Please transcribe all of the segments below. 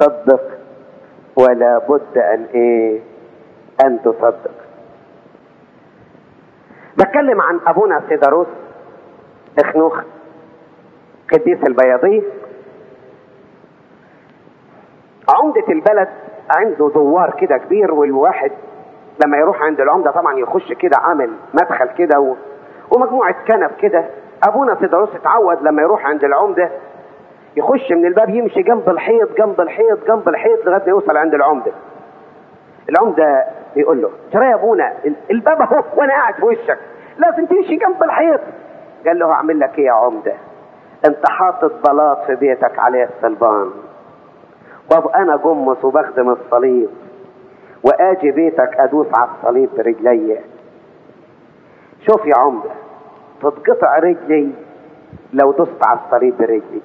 تصدق ولا بد أن إيه؟ أن تصدق. بتكلم عن أبونا سيداروس إخنوخ قديس البياضي. عمدة البلد عنده دوار كده كبير والواحد لما يروح عند العمدة طبعا يخش كده عامل مدخل كده. ومجموعة كنب كده. أبونا سيداروس اتعود لما يروح عند العمدة يخش من الباب يمشي جنب الحيط جنب الحيط جنب الحيط لغاية ما يوصل عند العمدة. العمدة يقول له ترى يا أبونا الباب أهو وأنا قاعد في وشك لازم تمشي جنب الحيط. قال له هعمل لك إيه يا عمدة؟ أنت حاطط بلاط في بيتك عليه الصلبان. طب أنا جمص وبخدم الصليب وآجي بيتك أدوس على الصليب برجلي. شوف يا عمدة تتقطع رجلي لو دست على الصليب برجلي.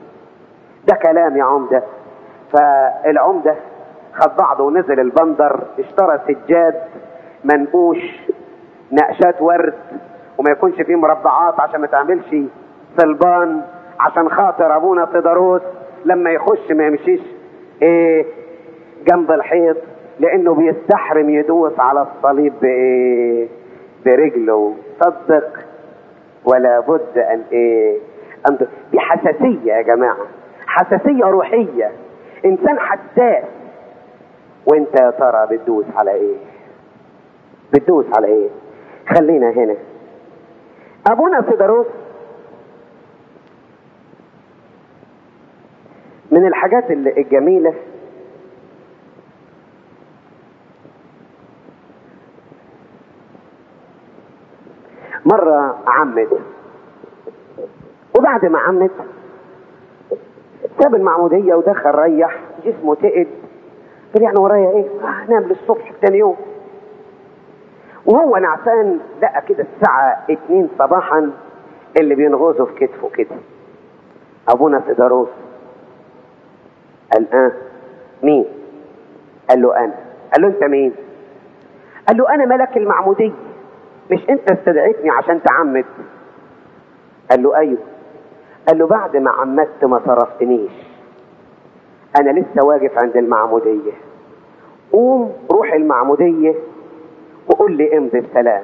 ده كلام يا عمدة. فالعمدة خد بعضه ونزل البندر اشترى سجاد منقوش نقشات ورد وما يكونش فيه مربعات عشان ما تعملش صلبان عشان خاطر أبونا تدروس لما يخش ما يمشيش إيه جنب الحيط لأنه بيستحرم يدوس على الصليب بإيه؟ برجله. صدق ولا بد أن إيه؟ أن دي حساسية يا جماعة. حساسية روحية. إنسان حساس. وإنت يا ترى بتدوس على إيه؟ بتدوس على إيه؟ خلينا هنا. أبونا سيداروس من الحاجات الجميلة مرة عمت. وبعد ما عمت ساب المعمودية ودخل ريح جسمه تقل قال يعني ورايا إيه؟ آه نام للصبح تاني يوم. وهو نعسان لقى كده الساعة اتنين صباحا اللي بينغزه في كتفه كده. أبونا سيداروس. قال آه مين؟ قال له أنا. قال له أنت مين؟ قال له أنا ملك المعمودية. مش أنت استدعيتني عشان تعمد. قال له أيوه. قال له بعد ما عمدت ما صرفتنيش. أنا لسه واقف عند المعمودية. قوم روح المعمودية وقول لي امضي بسلام.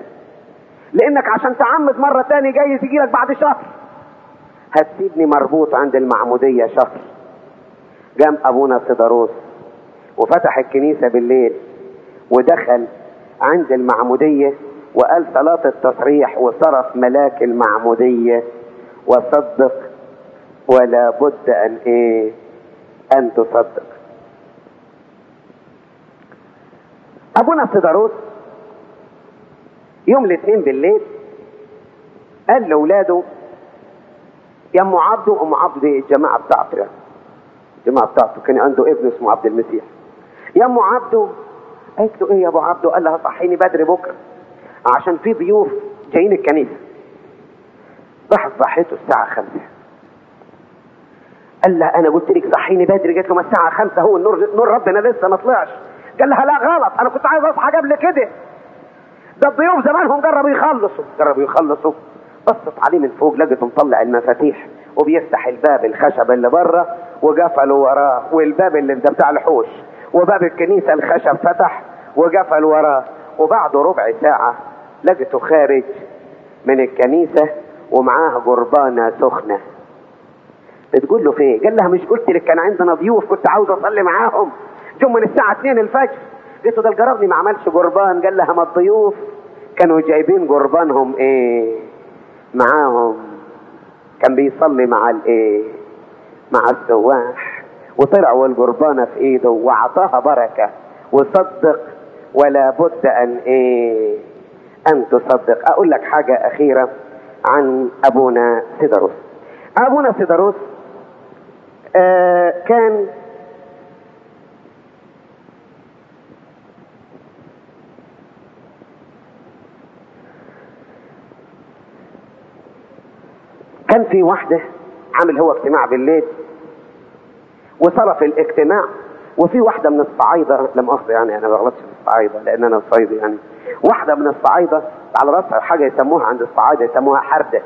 لأنك عشان تعمد مرة تاني جاي تجيلك بعد شهر. هتسيبني مربوط عند المعمودية شهر. قام أبونا سيداروس وفتح الكنيسة بالليل ودخل عند المعمودية وقال صلاة التصريح وصرف ملاك المعمودية وصدق ولا بد أن إيه؟ أن تصدق. أبونا سيداروس يوم الاثنين بالليل قال لأولاده يا أم عبده أم عبده دي الجماعة بتاعته يعني الجماعة بتاعته كان عنده ابن اسمه عبد المسيح. يا أم عبده. قالت له إيه يا أبو عبده؟ قال لها صحيني بدري بكرة عشان في ضيوف جايين الكنيسة. راحت صحيته الساعة خمسة. قال لها أنا قلت لك صحيني بدري قالت له ما الساعة خمسة هو النور نور ربنا لسه ما طلعش. قال لها لا غلط. أنا كنت عايز أصحى قبل كده. ده الضيوف زمانهم جربوا يخلصوا. جربوا يخلصوا. بصت عليه من فوق لقيته مطلع المفاتيح وبيفتح الباب الخشب اللي بره وقفلوا وراه والباب اللي ده بتاع الحوش وباب الكنيسة الخشب فتح وقفل وراه. وبعد ربع ساعة لقيته خارج من الكنيسة ومعاه جربانه سخنة. بتقول له فين؟ قال لها مش قلت لك كان عندنا ضيوف كنت عاوز أصلي معاهم. جم من الساعة 2 الفجر. قلت له ده الجربني ما عملش جربان قال لها ما الضيوف كانوا جايبين جربانهم إيه؟ معاهم. كان بيصلي مع الإيه؟ مع السواح وطلع والجربانه في إيده وأعطاها بركة. وصدق ولا بد أن إيه؟ أن تصدق. أقول لك حاجة أخيرة عن أبونا سيداروس. أبونا سيداروس آه كان كان في واحدة عامل هو اجتماع بالليل وصرف الاجتماع وفي واحدة من الصعايدة لم أخذ يعني أنا ما بغلطش في الصعايدة لأن أنا صعيدي يعني. واحدة من الصعايدة على راسها حاجة يسموها عند الصعايدة يسموها حردة.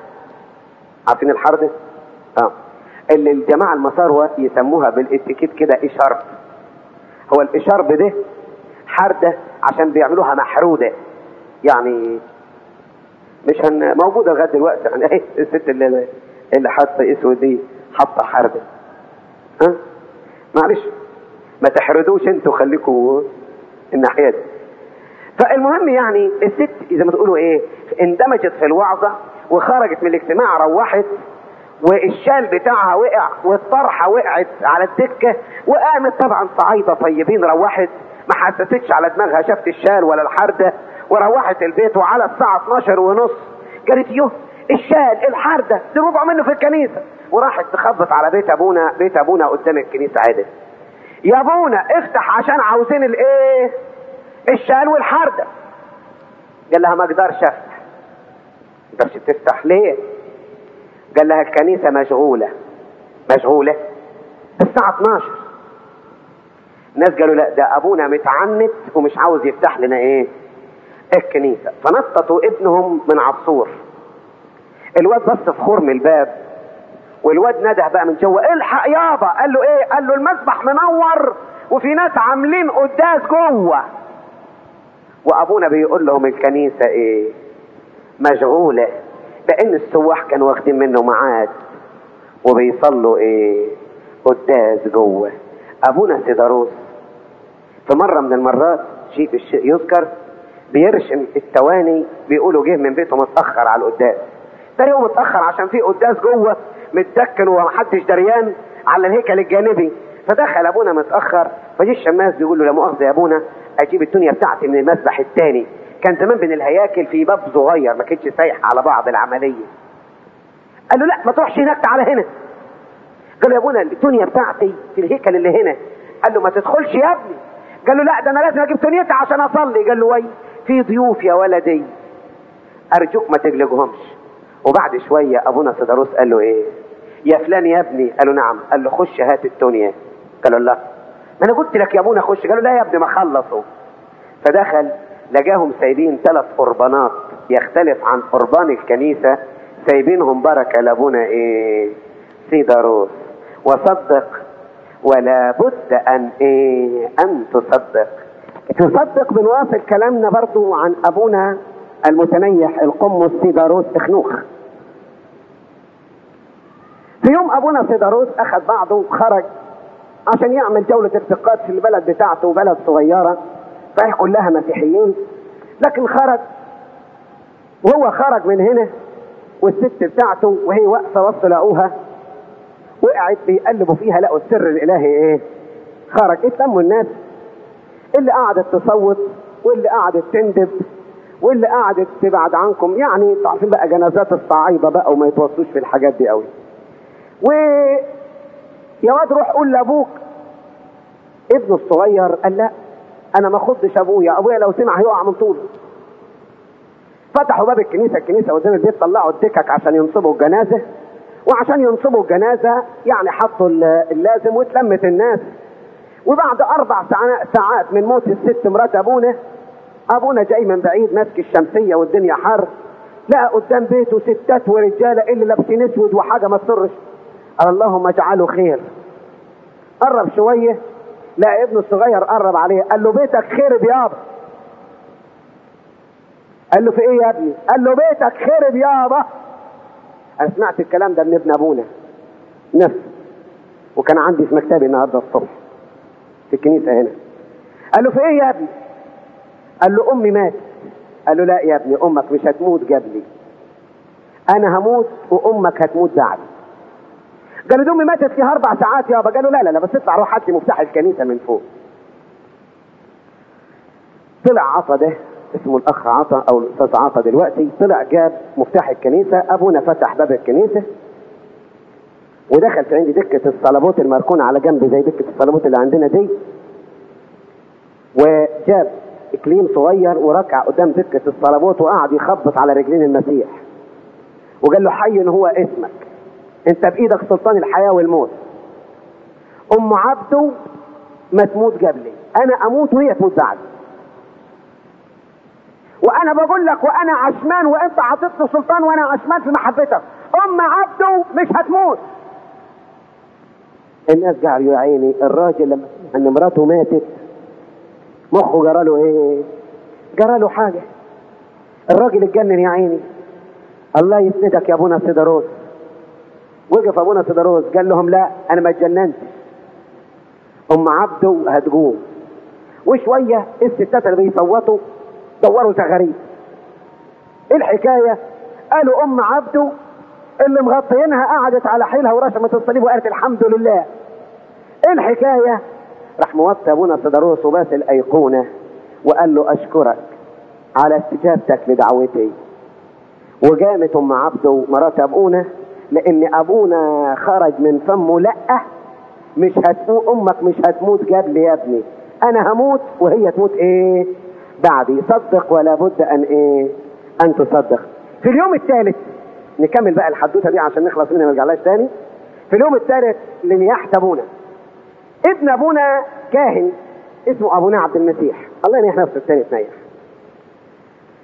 عارفين الحردة؟ آه. اللي الجماعة المساروة يسموها بالإتيكيت كده إشارب هو الاشارب ده حردة عشان بيعملوها محرودة. يعني مش هن موجودة لغاية دلوقتي. يعني إيه الست اللي اللي حاطة إسود دي حاطة حردة؟ ها؟ معلش. ما تحردوش أنتوا خليكوا الناحية دي. فالمهم يعني الست زي ما تقولوا إيه اندمجت في الوعظة وخرجت من الاجتماع روحت والشال بتاعها وقع والطرحة وقعت على الدكة وقامت طبعا صعايدة طيبين روحت. ما حسستش على دماغها شافت الشال ولا الحردة وروحت البيت وعلى الساعة 12 ونص. قالت يوه الشال الحردة دي ربع منه في الكنيسة. وراحت تخبط على بيت أبونا بيت أبونا قدام الكنيسة عادل يا أبونا افتح عشان عاوزين الإيه؟ الشال والحردة. قال لها ما أقدرش أفتح. ما تفتح. ليه؟ قال لها الكنيسة مشغولة. مشغولة؟ الساعة 12 الناس قالوا لا ده أبونا متعنت ومش عاوز يفتح لنا إيه؟ الكنيسة. فنططوا ابنهم من عصور الواد بص في خرم الباب والواد نده بقى من جوه الحق يابا. قال له إيه؟ قال له المسبح منور وفي ناس عاملين قداس جوه. وأبونا بيقول لهم الكنيسة إيه؟ مشغولة. لأن السواح كانوا واخدين منه ميعاد وبيصلوا إيه؟ قداس جوه. أبونا سيداروس في مرة من المرات شيء يذكر بيرشم التواني بيقولوا جه من بيته متأخر على القداس. تاني يوم متأخر عشان في قداس جوه متدكن ومحدش دريان على الهيكل الجانبي. فدخل أبونا متأخر فجه الشماس بيقول له لا مؤاخذة يا أبونا أجيب الدنيا بتاعتي من المسبح التاني. كان زمان بين الهياكل في باب صغير ما كانتش سايحة على بعض العملية قال له لا ما تروحش هناك تعالى هنا قال له يا ابونا الدنيا بتاعتي في الهيكل اللي هنا قال له ما تدخلش يا ابني قال له لا ده أنا لازم أجيب دنيتي عشان اصلي قال له وي في ضيوف يا ولدي ارجوك ما تقلقهمش وبعد شوية ابونا سيداروس قال له إيه يا فلان يا ابني قال له نعم قال له خش هات الدنيا قال له لا ما أنا قلت لك يا ابونا خش قال له لا يا ابني ما خلصوا فدخل لقاهم سايبين ثلاث قربانات يختلف عن قربان الكنيسة سايبينهم بركه لابونا إيه؟ سيداروس وصدق. ولا بد أن إيه؟ أن تصدق. تصدق بنواصل كلامنا برضو عن أبونا المتنيح القمص سيداروس إخنوخ. في يوم أبونا سيداروس أخذ بعضه خرج عشان يعمل جولة افتقاد في البلد بتاعته بلد صغيرة. فهي كلها مسيحيين لكن خرج وهو خرج من هنا والست بتاعته وهي واقفة وسط لقوها وقعت بيقلبوا فيها لقوا السر الإلهي إيه؟ خرج. اتلموا الناس اللي قعدت تصوت واللي قعدت تندب واللي قعدت تبعد عنكم. يعني تعرفين بقى جنازات الصعايدة بقى وما يتوصوش في الحاجات دي قوي. و يا واد روح قول لأبوك. ابنه الصغير قال لا أنا ما اخدش أبويا. أبويا لو سمع هيقع من طوله. فتحوا باب الكنيسة. الكنيسة قدام البيت طلعوا الدكك عشان ينصبوا الجنازة. وعشان ينصبوا الجنازة يعني حطوا اللازم واتلمت الناس. وبعد أربع ساعات من موت الست مرات أبونا أبونا جاي من بعيد ماسك الشمسية والدنيا حر. لقى قدام بيته ستات ورجالة اللي لابسين أسود وحاجة ما تسرش قال اللهم اجعله خير. قرب شوية. لقى ابنه الصغير قرب عليه قال له بيتك خرب يابا قال له في إيه يا ابني؟ قال له بيتك خرب يابا أنا سمعت الكلام ده من ابن أبونا نفسه وكان عندي في مكتبي النهارده الصبح في الكنيسة هنا. قال له في إيه يا ابني؟ قال له أمي ماتت. قال له لا يا ابني أمك مش هتموت قبلي. أنا هموت وأمك هتموت بعدي. قال له امي ماتت فيها أربع ساعات يابا. قال له لا لا لا بس اطلع روح هات لي مفتاح الكنيسة من فوق. طلع عطا ده اسمه الأخ عطا أو الأستاذ عطا دلوقتي. طلع جاب مفتاح الكنيسة أبونا فتح باب الكنيسة ودخل في عندي دكة الصلبوت المركونه على جنب زي دكة الصلبوت اللي عندنا دي. وجاب اكليل صغير وركع قدام دكة الصلبوت وقعد يخبط على رجلين المسيح. وقال له حي هو اسمك. انت بايدك سلطان الحياة والموت. ام عبده ما تموت قبلي. أنا أموت وهي تموت بعدي. وأنا بقول لك وأنا عشمان وانت عطيتني سلطان وأنا عشمان في محبتك ام عبده مش هتموت. الناس قالوا يا عيني الراجل لما إن مراته ماتت مخه جراله إيه؟ جراله حاجة. الراجل اتجنن يا عيني. الله يسندك يا أبونا سيدروس وقف أبونا سيدروس قال لهم لا أنا ما اتجننتش أم عبده هتقوم. وشوية الستات اللي بيصوتوا دوروا تغاريد إيه الحكاية؟ قالوا أم عبده اللي مغطينها قعدت على حيلها ورشمت الصليب وقالت الحمد لله. إيه الحكاية؟ راح موطي أبونا سيدروس وباس الأيقونة وقال له أشكرك على استجابتك لدعوتي. وقامت أم عبده مرات أبونا لأن أبونا خرج من فمه لأ مش هتموت أمك مش هتموت قبل يا ابني. أنا هموت وهي تموت إيه؟ بعدي. صدق ولا بد أن إيه؟ أن تصدق. في اليوم الثالث نكمل بقى الحدوتة دي عشان نخلص منها ما نرجعلهاش تاني. في اليوم الثالث لنياحة أبونا. ابن أبونا كاهن اسمه أبونا عبد المسيح. الله ينيح نفسه الثاني تنيح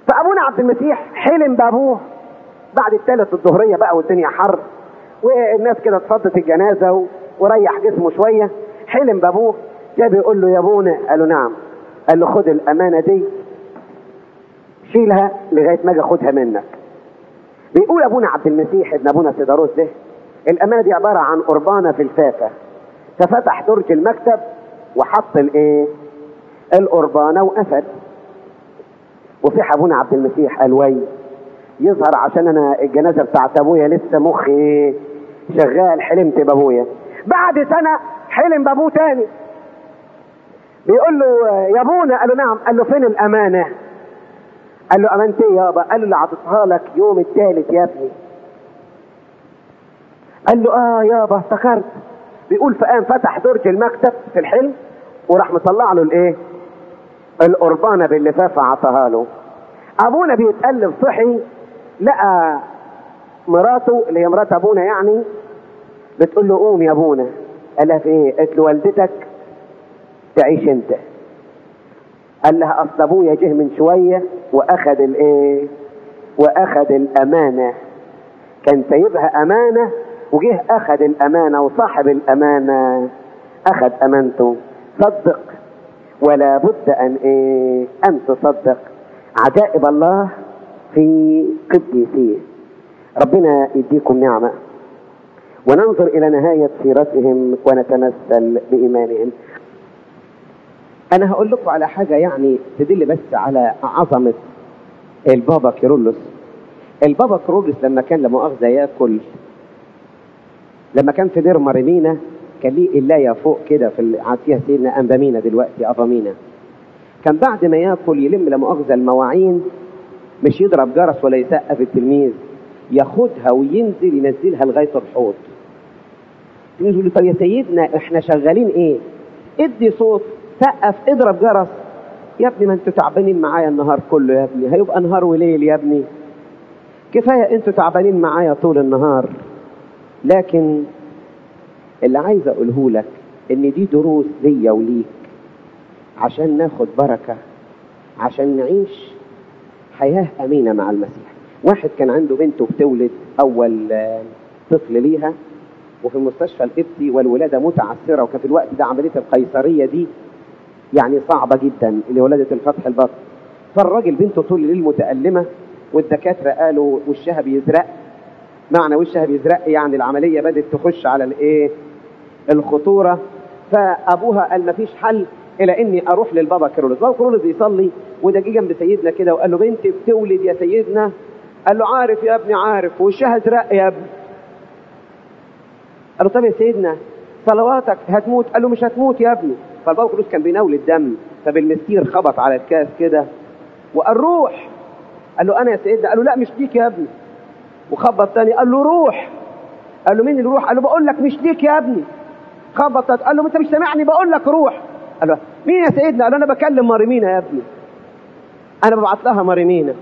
فأبونا عبد المسيح حلم بأبوه. بعد الثالث الظهرية بقى والدنيا حر والناس كده اتفضت الجنازة. وريح جسمه شوية. حلم بابوه. جاب يقول له يا ابونا قال له نعم. قال له خد الأمانة دي شيلها لغاية ما أجي اخدها منك. بيقول أبونا عبد المسيح ابن أبونا سيداروس ده الأمانة دي عبارة عن قربانة في الفافه ففتح درج المكتب وحط الإيه؟ القربانة وقفل. وفي ابونا عبد المسيح قال وي يظهر عشان أنا الجنازة بتاعت أبويا لسه مخي شغال حلمت بأبويا. بعد سنة حلم بأبوه تاني. بيقول له يا أبونا. قال له نعم. قال له فين الأمانة؟ قال له أمانتي يابا قال له اللي عطيتها لك يوم الثالث يا ابني. قال له آه يابا افتكرت. بيقول فقام فتح درج المكتب في الحلم وراح مطلع له الإيه؟ القربانة باللفافة عطاها له. أبونا بيتقلب صحي لقى مراته اللي هي مرات أبونا يعني بتقول له قوم يا أبونا. قال لها في إيه؟ قالت له والدتك تعيش أنت. قال لها أصل أبويا جه من شوية واخد الايه واخد الأمانة. كان سايبها أمانة وجه اخد الأمانة وصاحب الأمانة. اخد أمانته. صدق. ولا بد أن إيه؟ أن تصدق. عجائب الله في قديسيه ربنا يديكم نعمة. وننظر إلى نهاية سيرتهم ونتمثل بإيمانهم. أنا هقول لكم على حاجة يعني تدل بس على عظمة البابا كيرلس البابا كيرلس لما كان لمؤاخذة يأكل لما كان في دير مريمينا كان ليه قلايه فوق كده في فيها سيدنا أنبامينا دلوقتي أفامينا. كان بعد ما يأكل يلم لمؤاخذة المواعين مش يضرب جرس ولا يسقف التلميذ. ياخدها وينزل ينزلها لغاية الحوض. التلميذ يقول له طب يا سيدنا إحنا شغالين إيه؟ إدي صوت سقف اضرب جرس. يا ابني ما أنتوا تعبانين معايا النهار كله يا ابني. هيبقى نهار وليل يا ابني. كفاية أنتوا تعبانين معايا طول النهار. لكن اللي عايز أقوله لك إن دي دروس ليا وليك. عشان ناخد بركة عشان نعيش حياة أمينة مع المسيح. واحد كان عنده بنته بتولد آه، طفل ليها وفي المستشفى القبطي والولادة متعثره وكان في الوقت ده عملية القيصرية دي يعني صعبة جدا لولاده الفتح البطن فالراجل بنته طول الليل متألمة والدكاترة قالوا وشها بيزرق. معنى وشها بيزرق يعني العملية بدأت تخش على الإيه؟ الخطورة. فأبوها قال مفيش حل إلى اني أروح للبابا كيرلس بابا كيرلس يصلي وده جه جنب سيدنا كده وقال له بنتي بتولد يا سيدنا قال له عارف يا ابني عارف وشها ازرق يا ابني قال له طب يا سيدنا صلواتك هتموت قال له مش هتموت يا ابني فالبابا كيرلس كان بيناول الدم فبالمسكير خبط على الكاس كده وقال روح قال له أنا يا سيدنا قال له لا مش ليك يا ابني وخبط تاني قال له روح قال له مين اللي روح قال له بقول لك مش ليك يا ابني خبط تالت قال له انت مش سامعني بقول لك روح قال له مين يا سيدنا؟ قال أنا بكلم مريمينا يا ابني. أنا ببعت لها مريمينا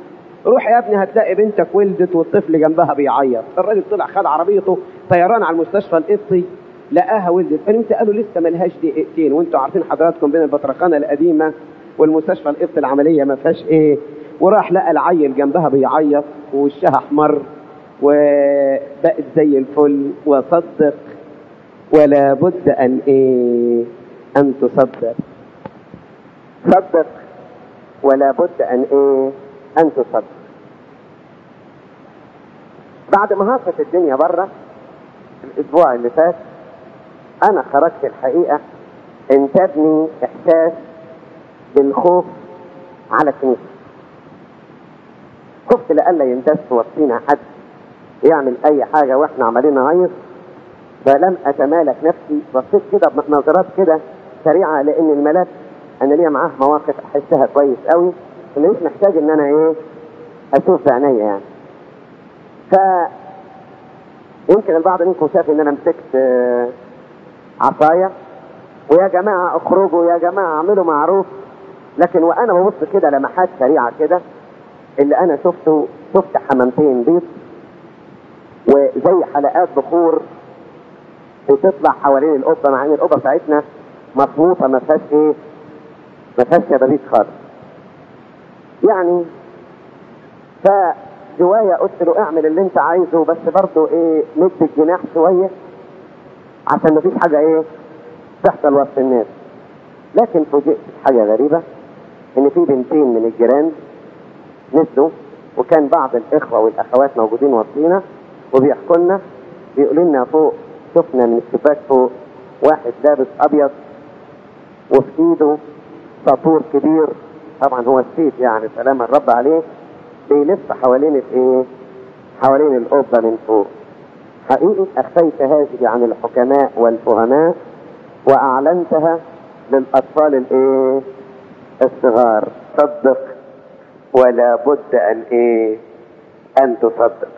روح يا ابني هتلاقي بنتك ولدت والطفل جنبها بيعيط. الراجل طلع خد عربيته طيران على المستشفى القبطي لقاها ولدت. انت قالوا لسه ملهاش دقيقتين. وانتوا عارفين حضراتكم بين البطرخانه القديمة والمستشفى القبطي العملية ما فيهاش إيه. وراح لقى العيل جنبها بيعيط ووشها أحمر وبقت زي الفل. وصدق ولا بد أن إيه أن تصدق. صدق ولا بد أن إيه؟ أن تصدق. بعد ما هاصت الدنيا بره الأسبوع اللي فات أنا خرجت الحقيقة انتابني إحساس بالخوف على الكنيسه خفت لألا يندس وسطينا حد يعمل أي حاجة وإحنا عمالين نهيص. فلم أتمالك نفسي بصيت كده بنظرات كده سريعة لأن الملاك أنا ليا معاه مواقف أحسها كويس قوي مش محتاج إن أنا إيه أشوف بعينيا يعني. ف يمكن البعض منكم شاف إن أنا مسكت آه، عصاية. ويا جماعة اخرجوا يا جماعة اعملوا معروف. لكن وأنا ببص كده لمحات سريعة كده اللي أنا شفته شفت حمامتين بيض وزي حلقات بخور بتطلع حوالين القبة مع إن القبة بتاعتنا مصموطه ما فيهاش إيه ما فيهاش شبابيك خالص. يعني فجوايا قلت له اعمل اللي انت عايزه بس برضه إيه مد الجناح شوية عشان مفيش حاجة إيه تحصل وسط الناس. لكن فوجئت بحاجة غريبة إن في بنتين من الجيران نزلوا وكان بعض الإخوة والأخوات موجودين وسطينا وبيحكوا لنا بيقولوا لنا فوق شفنا من الشباك فوق واحد لابس أبيض وفي إيده ساطور كبير. طبعا هو السيف يعني سلام الرب عليه. بيلف حوالين الإيه؟ حوالين القبة من فوق. حقيقي أخفيت هذه عن الحكماء والفهماء وأعلنتها للأطفال الإيه؟ الصغار. صدق. ولا بد أن إيه؟ أن تصدق.